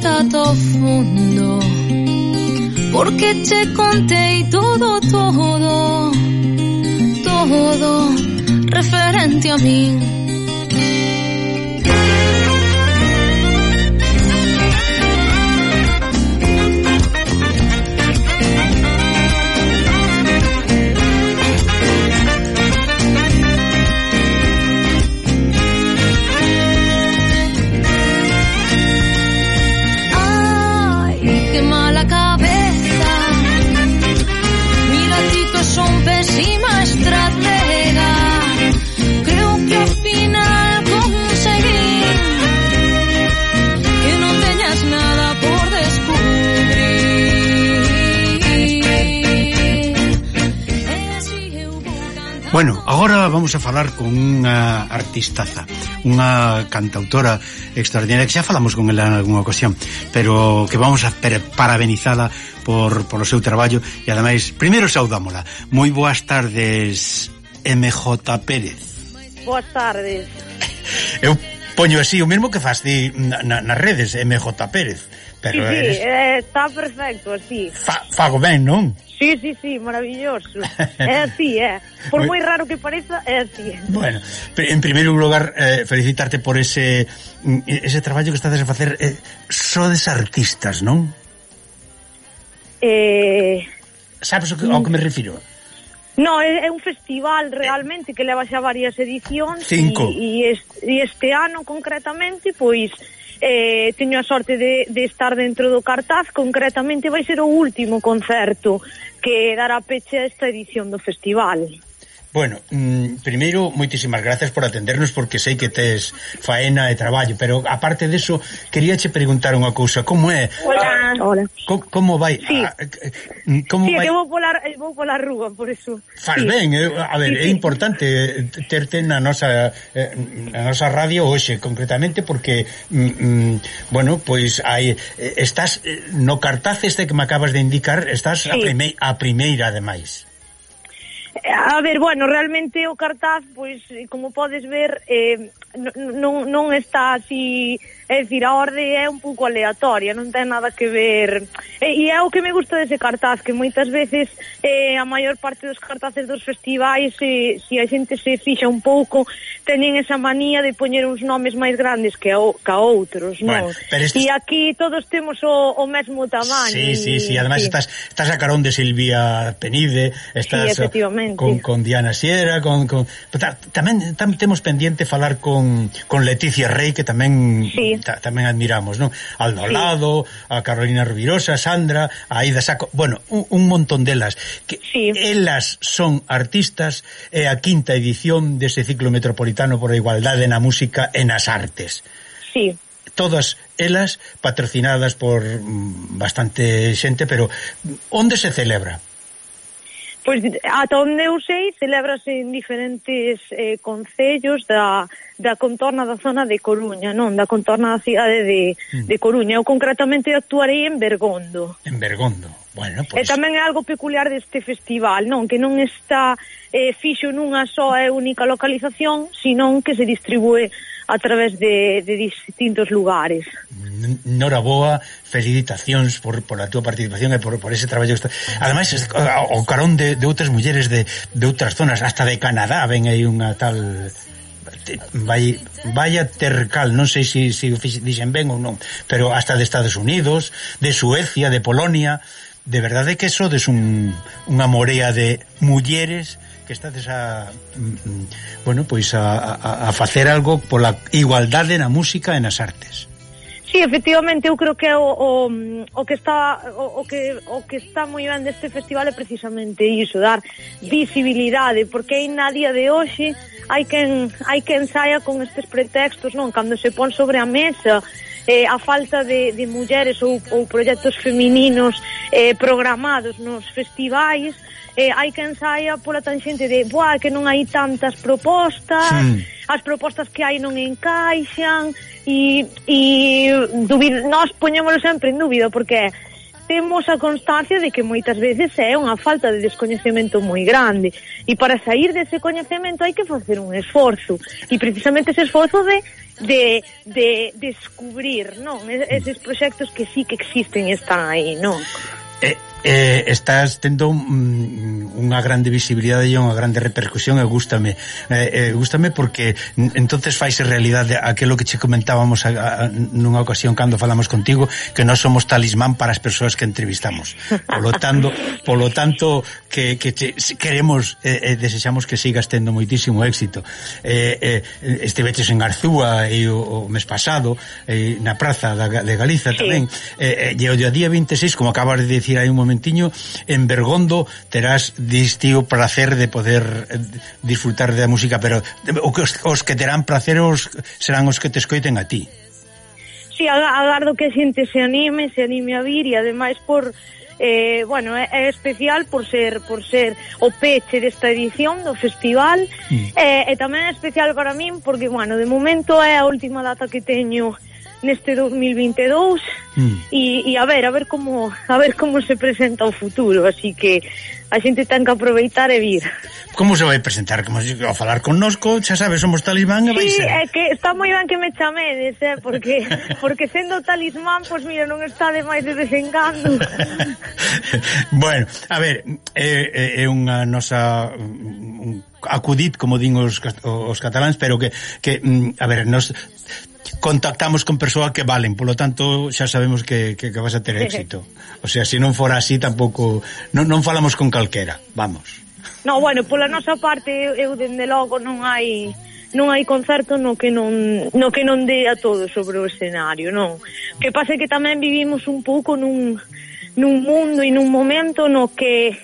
tratado fundo porque te contei todo, todo, todo referente a min. Bueno, agora vamos a falar con unha artistaza, unha cantautora extraordinaria que xa falamos con ela en algunha ocasión, pero que vamos a parabenizala por, por o seu traballo e ademais, primeiro saudámola. Moi boas tardes, MJ Pérez. Boas tardes. Eu poño así o mesmo que fas ti na, na, nas redes, MJ Pérez. Pero sí, eres... eh, está perfecto, así. Fa, fago ben, non? Sí, sí, sí, maravilloso. é así, é. Por moi raro que pareza, é eh, así. Bueno, en primeiro lugar, eh, felicitarte por ese mm, ese traballo que estades a facer. Eh, sodes artistas, non? Eh... Sabes o que, ao que me refiro? No, é, é un festival eh. realmente que leva xa varias edicións Cinco. e, e este ano concretamente pois eh, teño a sorte de, de estar dentro do cartaz, concretamente vai ser o último concerto que dará peche a esta edición do festival. Bueno, mm, primeiro, moitísimas gracias por atendernos porque sei que tes faena e traballo, pero aparte deso, queríache preguntar unha cousa, como é? Hola. Hola. Co, como vai? Sí. A, como sí, vai? que vou polar, eh, vou polar rúa, por eso. Faz sí. ben, eh, a ver, sí, sí. é importante terte na nosa eh, na nosa radio hoxe concretamente porque mm, mm, bueno, pois hai estás no cartaz este que me acabas de indicar, estás sí. a, prime, a primeira ademais. A ver, bueno, realmente o cartaz, pois, como podes ver, eh, non, non está así É dicir, a orde é un pouco aleatoria, non ten nada que ver... E, e é o que me gusta dese cartaz, que moitas veces eh, a maior parte dos cartaces dos festivais, se, se a xente se fixa un pouco, teñen esa manía de poñer uns nomes máis grandes que a, que a outros, non? Bueno, pero. E aquí todos temos o, o mesmo tamaño. Sí, sí, sí, ademais sí. estás, estás a carón de Silvia Penide, estás sí, con, con Diana Sierra, con... con... Tamén, tam, temos pendiente falar con, con Leticia Rey, que tamén... Sí ta, tamén admiramos, non? Aldo sí. Lado, a Carolina Rubirosa, Sandra, a Aida Saco, bueno, un, un montón delas que sí. elas son artistas e a quinta edición dese ciclo metropolitano por a igualdade na música e nas artes. Sí todas elas patrocinadas por mm, bastante xente, pero mm, onde se celebra? Pois ata onde eu sei, celebrase en diferentes eh, concellos da, da contorna da zona de Coruña, non? Da contorna da cidade de, mm. de Coruña. Eu concretamente actuarei en Bergondo. En Bergondo. Bueno, pois... E tamén é algo peculiar deste festival, non? Que non está eh, fixo nunha só e única localización, senón que se distribúe a través de, de distintos lugares. Nora Boa, felicitacións por, por a túa participación e por, por ese traballo que está... Ademais, o carón de, de outras mulleres de, de outras zonas, hasta de Canadá, ven aí unha tal vai, vaya tercal, non sei se si, si dixen ben ou non, pero hasta de Estados Unidos, de Suecia, de Polonia, de verdade que sodes un, unha morea de mulleres que estades a mm, mm, bueno, pois a, a, a facer algo pola igualdade na música e nas artes. Sí, efectivamente, eu creo que o, o, o que está o, o que o que está moi ben deste festival é precisamente iso, dar visibilidade, porque aí na día de hoxe hai quen hai quen saia con estes pretextos, non, cando se pon sobre a mesa eh, a falta de, de mulleres ou, ou proxectos femininos eh, programados nos festivais, eh, hai quen ensaia pola tanxente de Buah, que non hai tantas propostas sí. as propostas que hai non encaixan e, e dubid, nós poñémoslo sempre en dúbida porque temos a constancia de que moitas veces é unha falta de descoñecemento moi grande e para sair dese coñecemento hai que facer un esforzo e precisamente ese esforzo de de, de descubrir non? Es, eses proxectos que sí que existen e están aí non? Eh, eh, estás tendo mm, unha grande visibilidade e unha grande repercusión e gústame. Eh, eh, gústame porque entonces faise realidade aquilo que che comentábamos a, a, nunha ocasión cando falamos contigo que non somos talismán para as persoas que entrevistamos. Polo tanto, polo tanto que, que te, queremos e eh, eh, desexamos que sigas tendo moitísimo éxito. Eh, eh, estiveches en Arzúa e o, o mes pasado eh, na praza da, de Galiza tamén sí. eh, eh, e o día 26 como acabas de dicir hai un momento momentiño en Bergondo terás distío placer de poder eh, disfrutar da música, pero eh, os, os que terán placer os, serán os que te escoiten a ti. Sí, agardo que a xente se anime, se anime a vir e ademais por eh, bueno, é, é especial por ser por ser o peche desta edición do festival mm. eh, e tamén é especial para min porque, bueno, de momento é a última data que teño neste 2022 mm. e, e a ver, a ver como a ver como se presenta o futuro, así que a xente ten que aproveitar e vir. Como se vai presentar? Como se, vai falar connosco, xa sabes, somos talismán e vai ser. Sí, é que está moi ben que me chamedes, eh, porque porque sendo talismán, pois pues, mira, non está de máis de desengando. bueno, a ver, é, é unha nosa un, acudit, como din os, os cataláns, pero que, que mm, a ver, nos contactamos con persoas que valen, polo tanto xa sabemos que, que, que vas a ter éxito. O sea, se non fora así tampouco non, non falamos con calquera, vamos. No, bueno, pola nosa parte eu dende logo non hai non hai concerto no que non no que non dé a todo sobre o escenario, non. Que pase que tamén vivimos un pouco nun nun mundo e nun momento no que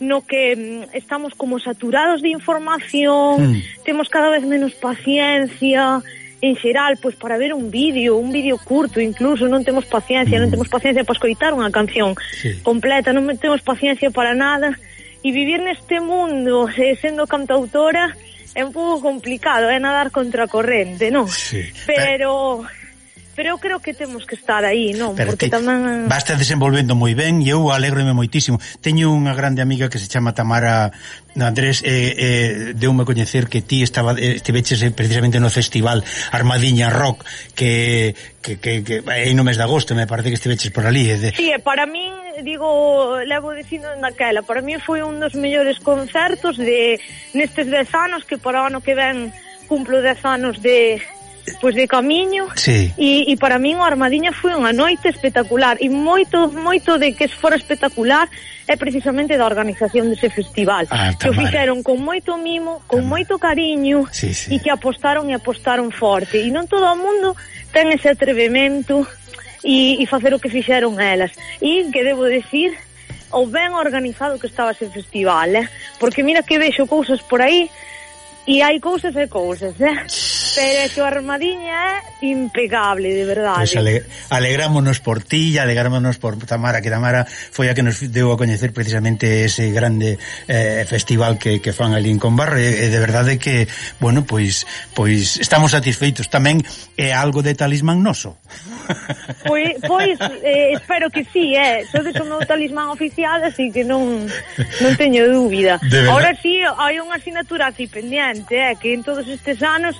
no que mm, estamos como saturados de información, mm. temos cada vez menos paciencia, en xeral, pois para ver un vídeo, un vídeo curto incluso, non temos paciencia, mm. non temos paciencia para escoitar unha canción sí. completa, non temos paciencia para nada e vivir neste mundo eh, sendo cantautora é un pouco complicado, é nadar contra corrente, non? Sí. Pero... Eh pero eu creo que temos que estar aí, non? Pero Porque tamén basta desenvolvendo moi ben e eu alegrome moitísimo. Teño unha grande amiga que se chama Tamara Andrés eh, eh, deu-me coñecer que ti estaba estiveches precisamente no festival Armadiña Rock que que, que, que aí no mes de agosto me parece que estiveches por ali. De... Sí, para min digo, levo dicindo naquela, para mí foi un dos mellores concertos de nestes 10 anos que para o ano que ven cumplo 10 anos de pois de camiño sí. e, e para min o Armadiña foi unha noite espectacular e moito moito de que fora espectacular é precisamente da organización dese festival ah, que o fixeron con moito mimo con tamar. moito cariño sí, sí. e que apostaron e apostaron forte e non todo o mundo ten ese atrevemento e, e facer o que fixeron elas e que debo decir o ben organizado que estaba ese festival eh? porque mira que vexo cousas por aí e hai cousas e cousas eh? Pero tu armadiña é impecable, de verdade. Pues ale, alegrámonos por ti e alegrámonos por Tamara, que Tamara foi a que nos deu a coñecer precisamente ese grande eh, festival que, que fan ali en Conbarro, E, eh, e eh, de verdade que, bueno, pois, pois estamos satisfeitos. Tamén é algo de talismán noso. Pois, pois eh, espero que sí, eh. Sodes o meu talismán oficial, así que non, non teño dúbida. Ahora sí, hai unha asignatura aquí pendiente, eh, que en todos estes anos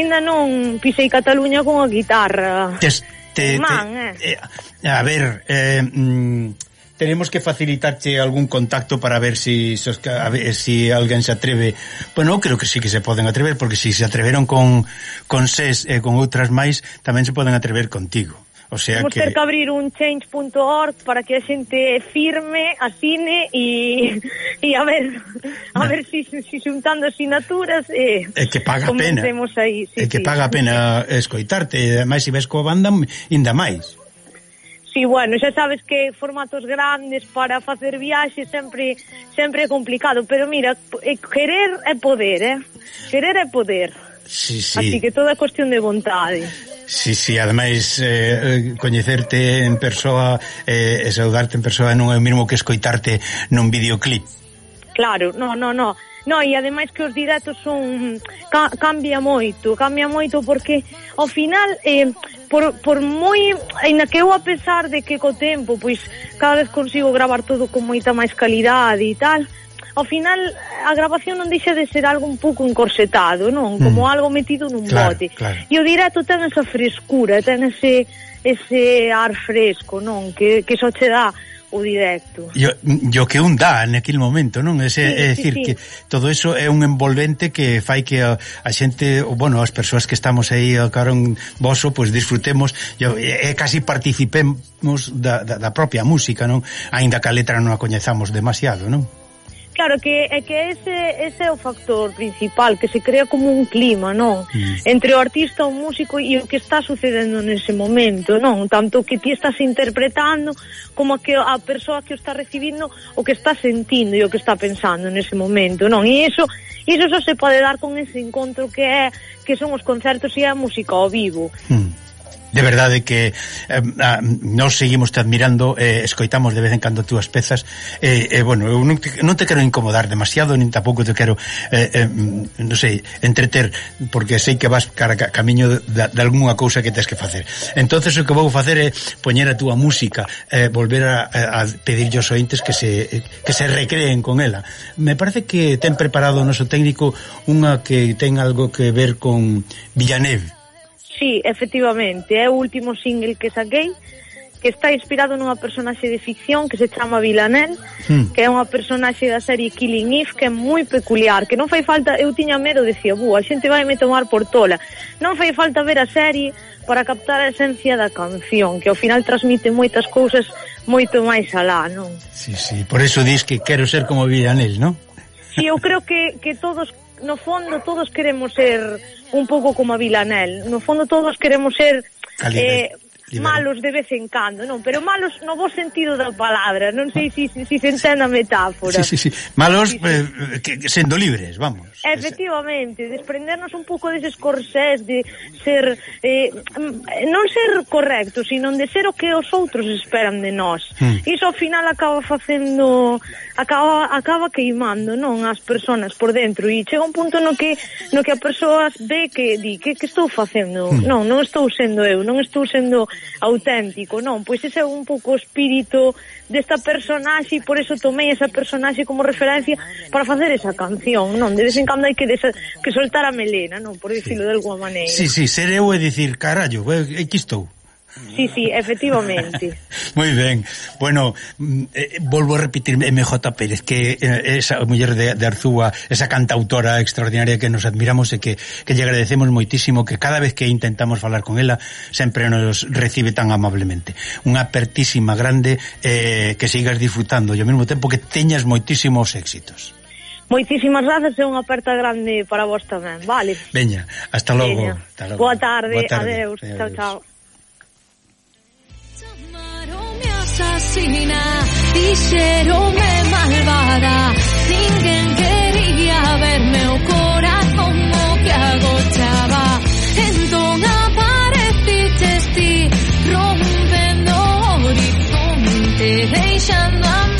aínda non pisei Cataluña con a guitarra. Tes, te, Man, te, eh. eh. A ver, eh, mm, tenemos que facilitarte algún contacto para ver si sos, a ver, si alguén se atreve. Bueno, creo que sí que se poden atrever, porque si se atreveron con, con SES e eh, con outras máis, tamén se poden atrever contigo. O sea Vamos que... ter que abrir un change.org para que a xente firme, asine e, e a ver a ver si, si xuntando sinaturas eh, é que paga pena aí, sí, é que sí. paga pena escoitarte e máis se ves coa banda ainda máis Sí, bueno, xa sabes que formatos grandes para facer viaxes sempre sempre é complicado, pero mira, eh, querer é poder, eh? Querer é poder. Sí, sí. Así que toda cuestión de vontade. Si, si, ademais eh, coñecerte en persoa eh, e saudarte en persoa non é o mesmo que escoitarte nun videoclip. Claro, no, no, no. No, e ademais que os directos son ca, cambia moito, cambia moito porque ao final eh, por, por moi aínda que eu a pesar de que co tempo pois cada vez consigo gravar todo con moita máis calidade e tal, ao final a grabación non deixa de ser algo un pouco encorsetado, non? Como mm. algo metido nun claro, bote. Claro. E o directo ten esa frescura, ten ese ese ar fresco, non? Que, que só che dá o directo. Yo, yo que un dá naquel momento, non? Ese, sí, é decir, sí, sí. que todo eso é un envolvente que fai que a, a xente, o, bueno, as persoas que estamos aí ao carón voso, pois pues, disfrutemos e, e casi participemos da, da, da propia música, non? Ainda que a letra non a coñezamos demasiado, non? Claro, que é que ese, ese é o factor principal, que se crea como un clima, non? Mm. Entre o artista, o músico e o que está sucedendo nese momento, non? Tanto que ti estás interpretando como que a persoa que o está recibindo o que está sentindo e o que está pensando nese momento, non? E iso, iso só se pode dar con ese encontro que é que son os concertos e a música ao vivo. Mm. De verdade que eh, ah, nós seguimos te admirando, eh, escoitamos de vez en cando túas pezas e, eh, eh, bueno, eu non te, non te quero incomodar demasiado, nin tampouco te quero eh, eh, mm, non sei, entreter porque sei que vas cara, camiño de, de algunha cousa que tens que facer. Entonces o que vou facer é poñer a túa música, eh, volver a, eh, a pedir aos ointes que se que se recreen con ela. Me parece que ten preparado o noso técnico unha que ten algo que ver con Villaneve Sí, efectivamente, é o último single que saquei que está inspirado nunha personaxe de ficción que se chama Vilanel, hmm. que é unha personaxe da serie Killing Eve que é moi peculiar, que non fai falta, eu tiña medo, decía, bu, a xente vai me tomar por tola. Non fai falta ver a serie para captar a esencia da canción, que ao final transmite moitas cousas moito máis alá, non? Sí, sí, por eso dis que quero ser como Vilanel, non? Sí, eu creo que, que todos, no fondo, todos queremos ser un pouco como a Vilanel. No fondo todos queremos ser Calibre. eh, Libera. malos de vez en cando, non? Pero malos no bo sentido da palabra, non sei se si, si, si se entende a metáfora. Sí, sí, sí. Malos sí, sí. Eh, que, sendo libres, vamos. Efectivamente, desprendernos un pouco deses corsés de ser eh, mm, non ser correctos, sino de ser o que os outros esperan de nós. Hmm. Iso ao final acaba facendo acaba acaba queimando, non, as persoas por dentro e chega un punto no que no que a persoas ve que di que que estou facendo? Hmm. Non, non estou sendo eu, non estou sendo auténtico, non? Pois ese é un pouco o espírito desta personaxe e por eso tomei esa personaxe como referencia para facer esa canción, non? De vez en cando hai que, desa, que soltar a melena, non? Por dicirlo sí. de alguma maneira. Sí, sí, ser eu e dicir, carallo, eh, aquí estou. Sí, sí, efectivamente. Moi ben. Bueno, mm, eh, volvo a repetir MJ Pérez, que eh, esa muller de, de Arzúa, esa cantautora extraordinaria que nos admiramos e que, que lle agradecemos moitísimo, que cada vez que intentamos falar con ela, sempre nos recibe tan amablemente. Unha apertísima grande eh, que sigas disfrutando e ao mesmo tempo que teñas moitísimos éxitos. Moitísimas grazas e unha aperta grande para vos tamén, vale? Veña, hasta logo. Veña. Hasta logo. Boa tarde, Boa tarde. adeus, adeus. chao, chao. china dixerome malvada ninguén quería verme o corazón mo que agochaba. Entón apareciches ti rompendo horizonte deixando a